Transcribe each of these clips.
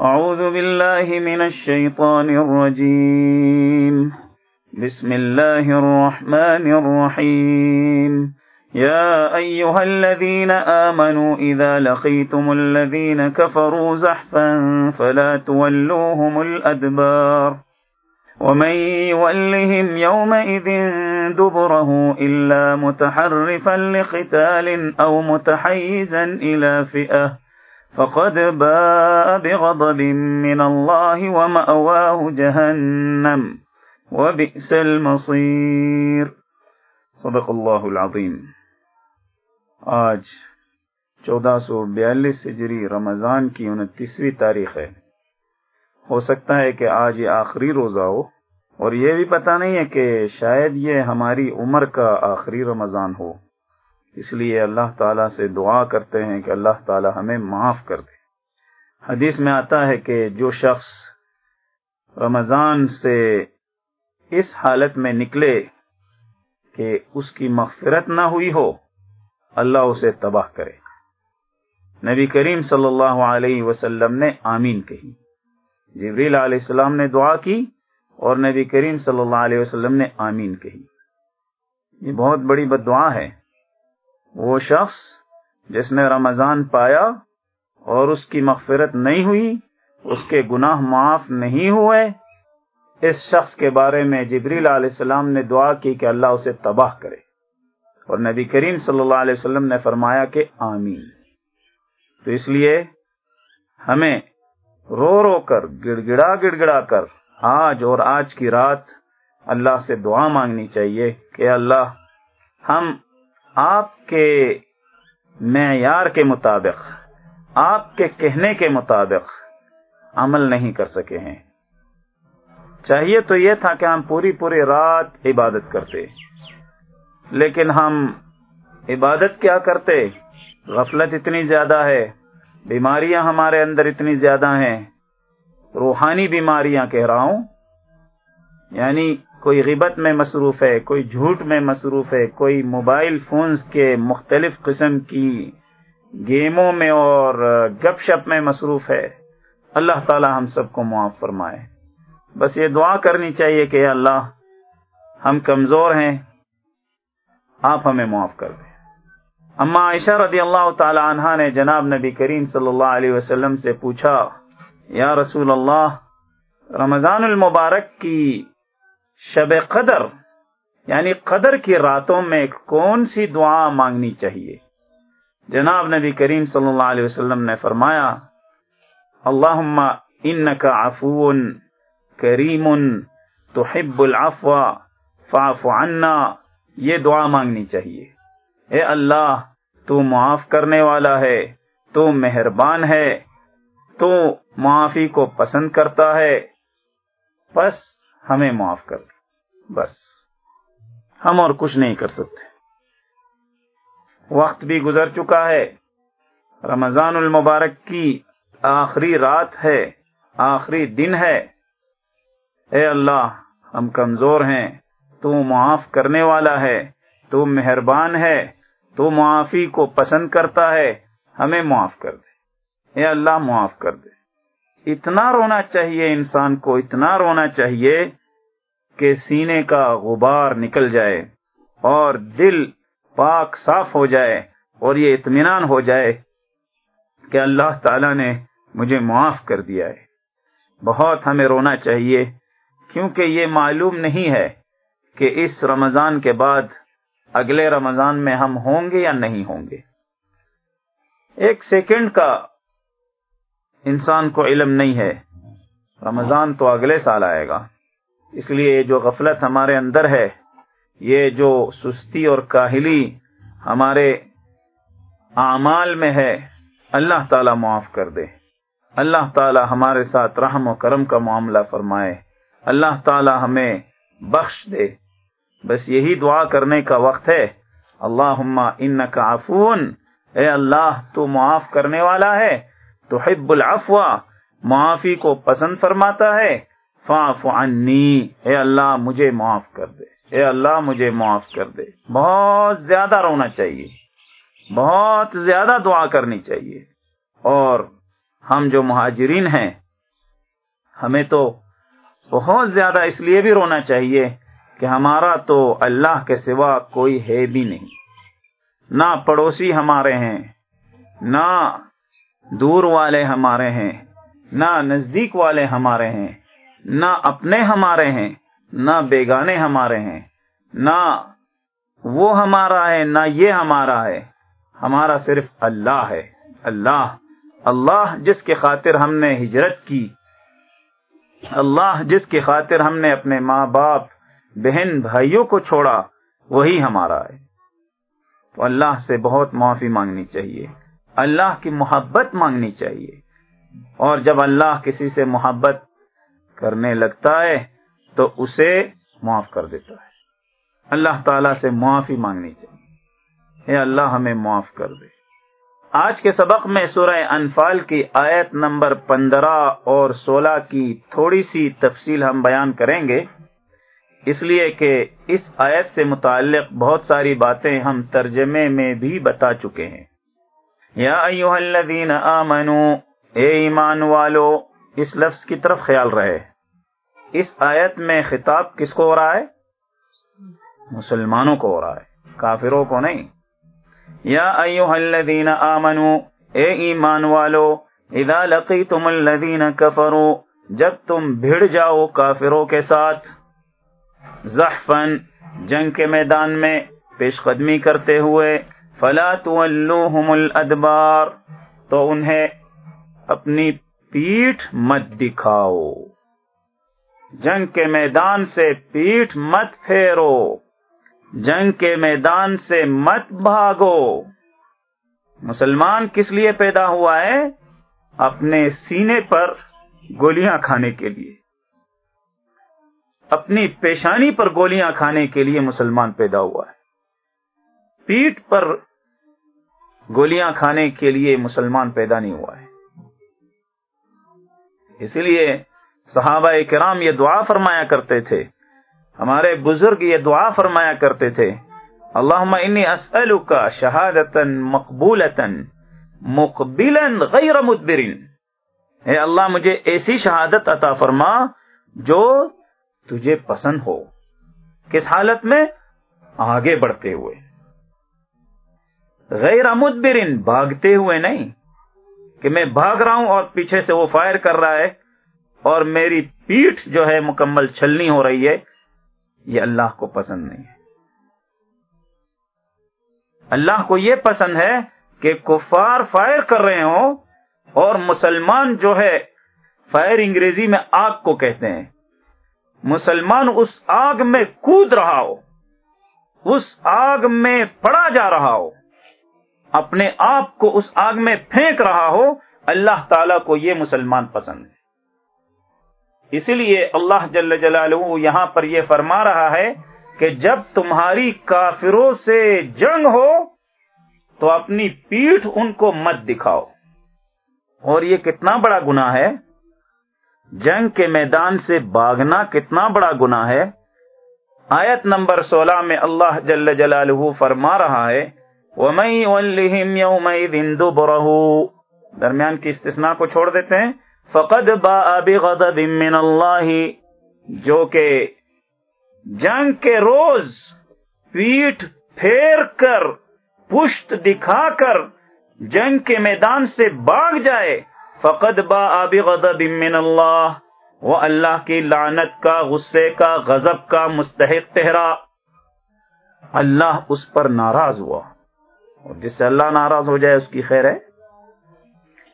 أعوذ بالله من الشيطان الرجيم. بسم الله الرحمن الرحيم. يا أيها الذين آمنوا إذا لقيتم الذين كفروا زحفا فلا تولوهم الأدبار. ومن يولهم يومئذ دبره إلا متحرفا لقتال أو متحيزا إلى فئة فقد باء بغضب من الله ومأواه جهنم وبئس المصير صدق الله العظيم آج چودہ سو بیالیس ہجری رمضان کی انتیسویں تاریخ ہے۔ ہو سکتا ہے کہ آج یہ آخری روزہ ہو اور یہ بھی پتہ نہیں ہے کہ شاید یہ ہماری عمر کا آخری رمضان ہو۔ اس لیے اللہ تعالیٰ سے دعا کرتے ہیں کہ اللہ تعالیٰ ہمیں معاف کر دے۔ حدیث میں آتا ہے کہ جو شخص رمضان سے اس حالت میں نکلے کہ اس کی مغفرت نہ ہوئی ہو، اللہ اسے تباہ کرے۔ نبی کریم صلی اللہ علیہ وسلم نے آمین کہی۔ جبریل علیہ السلام نے دعا کی اور نبی کریم صلی اللہ علیہ وسلم نے آمین کہی۔ یہ بہت بڑی بد دعا ہے۔ وہ شخص جس نے رمضان پایا اور اس کی مغفرت نہیں ہوئی، اس کے گناہ معاف نہیں ہوئے، اس شخص کے بارے میں جبریل علیہ السلام نے دعا کی کہ اللہ اسے تباہ کرے۔ اور نبی کریم صلی اللہ علیہ وسلم نے فرمایا کہ آمین۔ تو اس لیے ہمیں رو رو کر گڑ گڑا گڑ گڑا کر آج اور آج کی رات اللہ سے دعا مانگنی چاہیے کہ اللہ ہم آپ کے معیار کے مطابق، آپ کے کہنے کے مطابق عمل نہیں کر سکے ہیں۔ چاہیے تو یہ تھا کہ ہم پوری پوری رات عبادت کرتے۔ لیکن ہم عبادت کیا کرتے؟ غفلت اتنی زیادہ ہے، بیماریاں ہمارے اندر اتنی زیادہ ہیں۔ روحانی بیماریاں کہہ رہا ہوں۔ یعنی کوئی غیبت میں مصروف ہے، کوئی جھوٹ میں مصروف ہے، کوئی موبائل فونز کے مختلف قسم کی گیموں میں اور گپ شپ میں مصروف ہے۔ اللہ تعالی ہم سب کو معاف فرمائے۔ بس یہ دعا کرنی چاہیے کہ اللہ، ہم کمزور ہیں، آپ ہمیں معاف کر دیں۔ اما عائشہ رضی اللہ تعالی عنہ نے جناب نبی کریم صلی اللہ علیہ وسلم سے پوچھا، یا رسول اللہ، رمضان المبارک کی شب قدر یعنی قدر کی راتوں میں کون سی دعا مانگنی چاہیے؟ جناب نبی کریم صلی اللہ علیہ وسلم نے فرمایا اللہ ان کا افون کریم تحب العفو فاف عنا، یہ دعا مانگنی چاہیے۔ اے اللہ، تو معاف کرنے والا ہے، تو مہربان ہے، تو معافی کو پسند کرتا ہے۔ بس ہمیں معاف کر بس۔ ہم اور کچھ نہیں کر سکتے۔ وقت بھی گزر چکا ہے۔ رمضان المبارک کی آخری رات ہے۔ آخری دن ہے۔ اے اللہ، ہم کمزور ہیں۔ تو معاف کرنے والا ہے۔ تو مہربان ہے۔ تو معافی کو پسند کرتا ہے۔ ہمیں معاف کر دے۔ اے اللہ، معاف کر دے۔ اتنا رونا چاہیے انسان کو، اتنا رونا چاہیے کہ سینے کا غبار نکل جائے اور دل پاک صاف ہو جائے اور یہ اطمینان ہو جائے کہ اللہ تعالی نے مجھے معاف کر دیا ہے۔ بہت ہمیں رونا چاہیے کیونکہ یہ معلوم نہیں ہے کہ اس رمضان کے بعد اگلے رمضان میں ہم ہوں گے یا نہیں ہوں گے۔ ایک سیکنڈ کا انسان کو علم نہیں ہے۔ رمضان تو اگلے سال آئے گا۔ اس لیے جو غفلت ہمارے اندر ہے، یہ جو سستی اور کاہلی ہمارے اعمال میں ہے، اللہ تعالی معاف کر دے۔ اللہ تعالی ہمارے ساتھ رحم و کرم کا معاملہ فرمائے۔ اللہ تعالی ہمیں بخش دے۔ بس یہی دعا کرنے کا وقت ہے۔ اللہ ان کا اے اللہ، تو معاف کرنے والا ہے۔ تو حب العفو، معافی کو پسند فرماتا ہے۔ فاف عنی، اے اللہ مجھے معاف کر دے۔ اے اللہ مجھے معاف کر دے۔ بہت زیادہ رونا چاہیے۔ بہت زیادہ دعا کرنی چاہیے۔ اور ہم جو مہاجرین ہیں، ہمیں تو بہت زیادہ اس لیے بھی رونا چاہیے کہ ہمارا تو اللہ کے سوا کوئی ہے بھی نہیں۔ نہ پڑوسی ہمارے ہیں، نہ دور والے ہمارے ہیں، نہ نزدیک والے ہمارے ہیں، نہ اپنے ہمارے ہیں، نہ بیگانے ہمارے ہیں، نہ وہ ہمارا ہے، نہ یہ ہمارا ہے۔ ہمارا صرف اللہ ہے، اللہ اللہ جس کے خاطر ہم نے ہجرت کی۔ اللہ جس کی خاطر ہم نے اپنے ماں باپ، بہن، بھائیوں کو چھوڑا، وہی ہمارا ہے۔ تو اللہ سے بہت معافی مانگنی چاہیے۔ اللہ کی محبت مانگنی چاہیے۔ اور جب اللہ کسی سے محبت کرنے لگتا ہے، تو اسے معاف کر دیتا ہے۔ اللہ تعالی سے معافی مانگنی چاہیے۔ اے اللہ، ہمیں معاف کر دے۔ آج کے سبق میں سورہ انفال کی آیت نمبر پندرہ اور سولہ کی تھوڑی سی تفصیل ہم بیان کریں گے۔ اس لیے کہ اس آیت سے متعلق بہت ساری باتیں ہم ترجمے میں بھی بتا چکے ہیں۔ یا ایوہ الذین آمنو، اے ایمان والو، اس لفظ کی طرف خیال رہے۔ اس آیت میں خطاب کس کو ہو رہا ہے؟ مسلمانوں کو ہو رہا ہے، کافروں کو نہیں۔ یا ایوہ الذین آمنو، اے ایمان والو، اذا لقیتم الذین کفرو جب تم بھیڑ جاؤ کافروں کے ساتھ زحفن جنگ کے میدان میں پیش قدمی کرتے ہوئے فلا تولوہم الادبار تو انہیں اپنی پیٹھ مت دکھاؤ۔ جنگ کے میدان سے پیٹھ مت پھیرو۔ جنگ کے میدان سے مت بھاگو۔ مسلمان کس لیے پیدا ہوا ہے؟ اپنے سینے پر گولیاں کھانے کے لیے۔ اپنی پیشانی پر گولیاں کھانے کے لیے مسلمان پیدا ہوا ہے۔ پیٹ پر گولیاں کھانے کے لیے مسلمان پیدا نہیں ہوا ہے۔ اسی لیے صحابہ کرام یہ دعا فرمایا کرتے تھے۔ ہمارے بزرگ یہ دعا فرمایا کرتے تھے۔ اللہ انی اسألک شہادتا مقبولتا مقبلا غیر مدبرین۔ اے اللہ، مجھے ایسی شہادت عطا فرما جو تجھے پسند ہو۔ کس حالت میں؟ آگے بڑھتے ہوئے۔ غیر مدبرین بھاگتے ہوئے نہیں کہ میں بھاگ رہا ہوں اور پیچھے سے وہ فائر کر رہا ہے اور میری پیٹھ جو ہے مکمل چھلنی ہو رہی ہے، یہ اللہ کو پسند نہیں ہے۔ اللہ کو یہ پسند ہے کہ کفار فائر کر رہے ہوں اور مسلمان جو ہے فائر انگریزی میں آگ کو کہتے ہیں۔ مسلمان اس آگ میں کود رہا ہو، اس آگ میں پڑا جا رہا ہو۔ اپنے آپ کو اس آگ میں پھینک رہا ہو، اللہ تعالی کو یہ مسلمان پسند ہے۔ اسی لیے اللہ جل جلالہ یہاں پر یہ فرما رہا ہے کہ جب تمہاری کافروں سے جنگ ہو، تو اپنی پیٹھ ان کو مت دکھاؤ۔ اور یہ کتنا بڑا گنا ہے۔ جنگ کے میدان سے باغنا کتنا بڑا گنا ہے۔ آیت نمبر سولہ میں اللہ جل جلالہ فرما رہا ہے درمیان کی استثناء کو چھوڑ دیتے ہیں۔ فقد با بغضب من اللہ جو کہ جنگ کے روز پیٹ پھیر کر، پشت دکھا کر جنگ کے میدان سے باغ جائے۔ فقد با آب غضب من اللہ وہ اللہ کی لعنت کا، غصے کا، غضب کا مستحق تہرا۔ اللہ اس پر ناراض ہوا۔ اور جس سے اللہ ناراض ہو جائے اس کی خیر ہے۔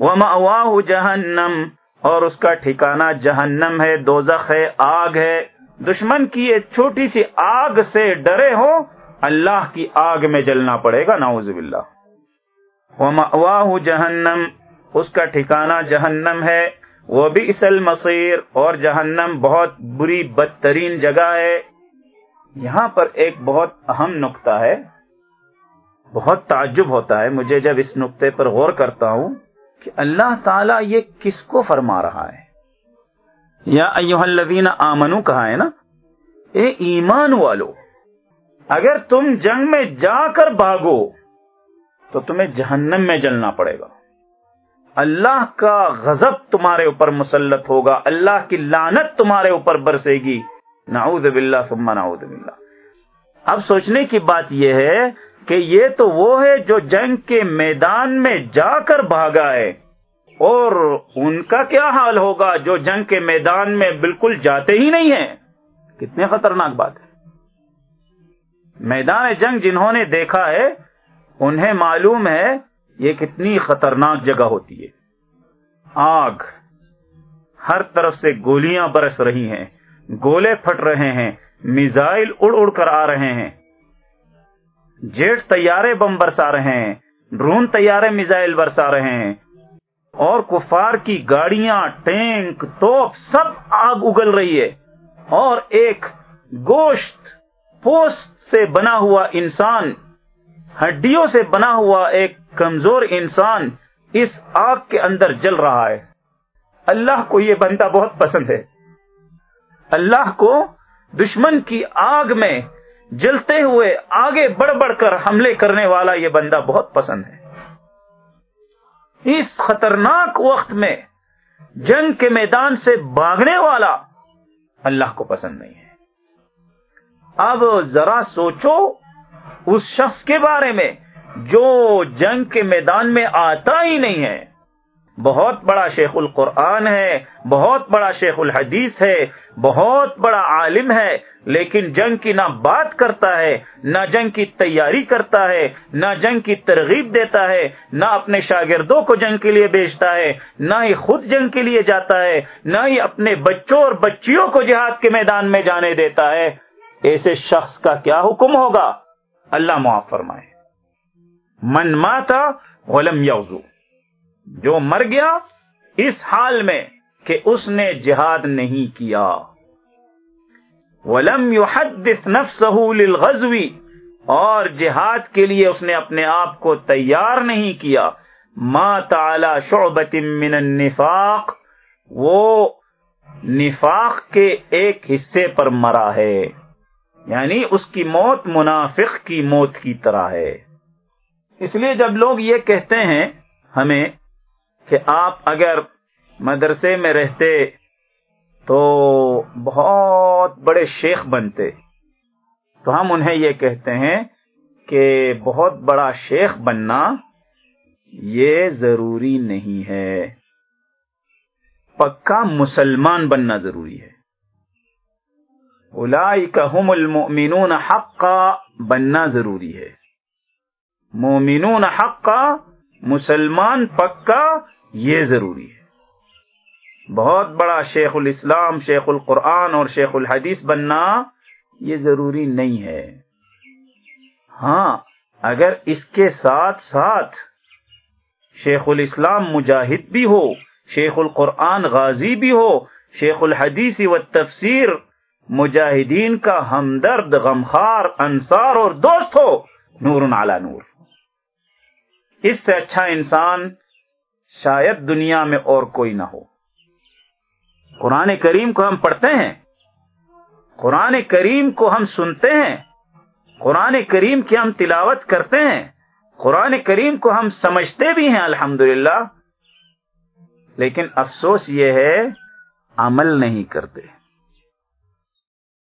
وہ جہنم اور اس کا ٹھکانہ جہنم ہے، دوزخ ہے، آگ ہے۔ دشمن کی یہ چھوٹی سی آگ سے ڈرے ہو، اللہ کی آگ میں جلنا پڑے گا ناؤز باللہ۔ واہ جہنم اس کا ٹھکانہ جہنم ہے۔ وہ بھی اسل مصیر اور جہنم بہت بری بدترین جگہ ہے۔ یہاں پر ایک بہت اہم نقطہ ہے۔ بہت تعجب ہوتا ہے مجھے جب اس نقطے پر غور کرتا ہوں کہ اللہ تعالی یہ کس کو فرما رہا ہے۔ یا ایوہ الذین آمنو کہا ہے نا، اے ایمان والو، اگر تم جنگ میں جا کر بھاگو تو تمہیں جہنم میں جلنا پڑے گا۔ اللہ کا غضب تمہارے اوپر مسلط ہوگا، اللہ کی لانت تمہارے اوپر برسے گی۔ نعوذ باللہ ثم نعوذ باللہ۔ اب سوچنے کی بات یہ ہے کہ یہ تو وہ ہے جو جنگ کے میدان میں جا کر بھاگا ہے۔ اور ان کا کیا حال ہوگا جو جنگ کے میدان میں بالکل جاتے ہی نہیں ہیں؟ کتنے خطرناک بات ہے۔ میدان جنگ جنہوں نے دیکھا ہے، انہیں معلوم ہے یہ کتنی خطرناک جگہ ہوتی ہے۔ آگ ہر طرف سے گولیاں برس رہی ہیں، گولے پھٹ رہے ہیں، میزائل اڑ اڑ کر آ رہے ہیں۔ جیٹ تیارے بم برسا رہے ہیں، ڈرون تیارے میزائل برسا رہے ہیں۔ اور کفار کی گاڑیاں، ٹینک، توپ، سب آگ اگل رہی ہے۔ اور ایک گوشت پوسٹ سے بنا ہوا انسان، ہڈیوں سے بنا ہوا ایک کمزور انسان اس آگ کے اندر جل رہا ہے۔ اللہ کو یہ بندہ بہت پسند ہے۔ اللہ کو دشمن کی آگ میں جلتے ہوئے آگے بڑھ بڑھ کر حملے کرنے والا یہ بندہ بہت پسند ہے۔ اس خطرناک وقت میں جنگ کے میدان سے بھاگنے والا اللہ کو پسند نہیں ہے۔ اب ذرا سوچو اس شخص کے بارے میں جو جنگ کے میدان میں آتا ہی نہیں ہے۔ بہت بڑا شیخ القرآن ہے، بہت بڑا شیخ الحدیث ہے، بہت بڑا عالم ہے، لیکن جنگ کی نہ بات کرتا ہے، نہ جنگ کی تیاری کرتا ہے، نہ جنگ کی ترغیب دیتا ہے، نہ اپنے شاگردوں کو جنگ کے لیے بیچتا ہے، نہ ہی خود جنگ کے لیے جاتا ہے، نہ ہی اپنے بچوں اور بچیوں کو جہاد کے میدان میں جانے دیتا ہے۔ ایسے شخص کا کیا حکم ہوگا؟ اللہ معاف فرمائے۔ من ماتا غلم یوزو جو مر گیا اس حال میں کہ اس نے جہاد نہیں کیا۔ ولم يحدث نفسه للغزو، اور جہاد کے لیے اس نے اپنے آپ کو تیار نہیں کیا۔ ما تعالی شعبت من النفاق، وہ نفاق کے ایک حصے پر مرا ہے۔ یعنی اس کی موت منافق کی موت کی طرح ہے۔ اس لیے جب لوگ یہ کہتے ہیں، ہمیں کہ آپ اگر مدرسے میں رہتے تو بہت بڑے شیخ بنتے۔ تو ہم انہیں یہ کہتے ہیں کہ بہت بڑا شیخ بننا یہ ضروری نہیں ہے۔ پکا مسلمان بننا ضروری ہے۔ هم المؤمنون حقا بننا ضروری ہے۔ مومنون حقا، مسلمان پکا یہ ضروری ہے۔ بہت بڑا شیخ الاسلام، شیخ القرآن اور شیخ الحدیث بننا یہ ضروری نہیں ہے۔ ہاں اگر اس کے ساتھ ساتھ شیخ الاسلام مجاہد بھی ہو، شیخ القرآن غازی بھی ہو، شیخ الحدیث و تفسیر مجاہدین کا ہمدرد غمخار انصار اور دوست ہو، نور علی نور۔ اس سے اچھا انسان شاید دنیا میں اور کوئی نہ ہو۔ قرآن کریم کو ہم پڑھتے ہیں۔ قرآن کریم کو ہم سنتے ہیں۔ قرآن کریم کی ہم تلاوت کرتے ہیں۔ قرآن کریم کو ہم سمجھتے بھی ہیں الحمد لیکن افسوس یہ ہے، عمل نہیں کرتے۔